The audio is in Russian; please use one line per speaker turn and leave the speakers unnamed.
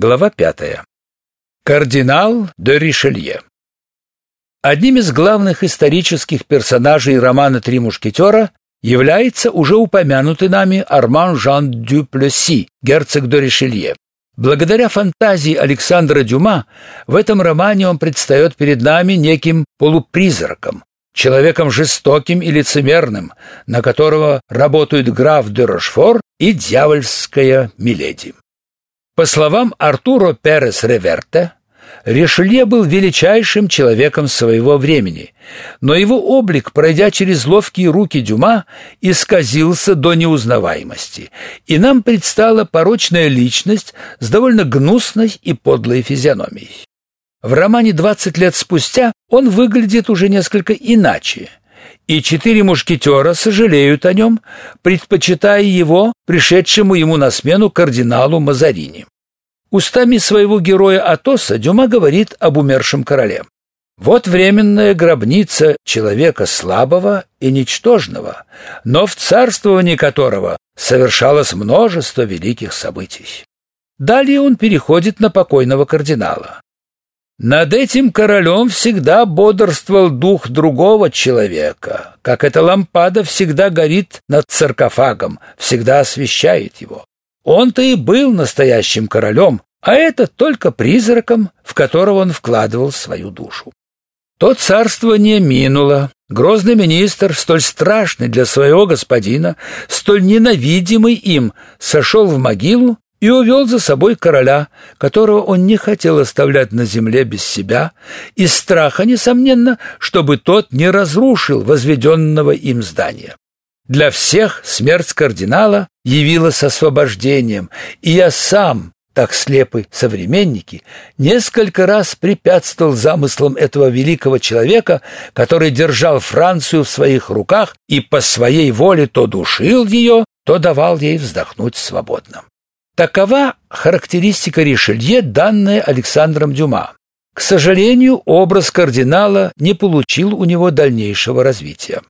Глава пятая. Кардинал де Ришелье. Одним из главных исторических персонажей романа «Три мушкетера» является уже упомянутый нами Арман Жан Дюплесси, герцог де Ришелье. Благодаря фантазии Александра Дюма в этом романе он предстает перед нами неким полупризраком, человеком жестоким и лицемерным, на которого работают граф де Рошфор и дьявольская Миледи. По словам Артуро Перес Реверте, Ришелье был величайшим человеком своего времени, но его облик, пройдя через ловкие руки Дюма, исказился до неузнаваемости, и нам предстала порочная личность с довольно гнусной и подлой физиономией. В романе «20 лет спустя» он выглядит уже несколько иначе, и четыре мушкетера сожалеют о нем, предпочитая его пришедшему ему на смену кардиналу Мазарини. Устами своего героя Атоса Дюма говорит об умершем короле. Вот временная гробница человека слабого и ничтожного, но в царствовании которого совершалось множество великих событий. Далее он переходит на покойного кардинала. Над этим королем всегда бодрствовал дух другого человека, как эта лампада всегда горит над саркофагом, всегда освещает его. Он-то и был настоящим королем, а это только призраком, в которого он вкладывал свою душу. То царствование минуло. Грозный министр, столь страшный для своего господина, столь ненавидимый им, сошел в могилу и увел за собой короля, которого он не хотел оставлять на земле без себя, из страха, несомненно, чтобы тот не разрушил возведенного им здания. Для всех смерть кардинала явилась освобождением, и я сам, так слепы современники, несколько раз препятствовал замыслам этого великого человека, который держал Францию в своих руках и по своей воле то душил ее, то давал ей вздохнуть свободно. Такова характеристика Ришелье, данная Александром Дюма. К сожалению, образ кардинала не получил у него дальнейшего развития.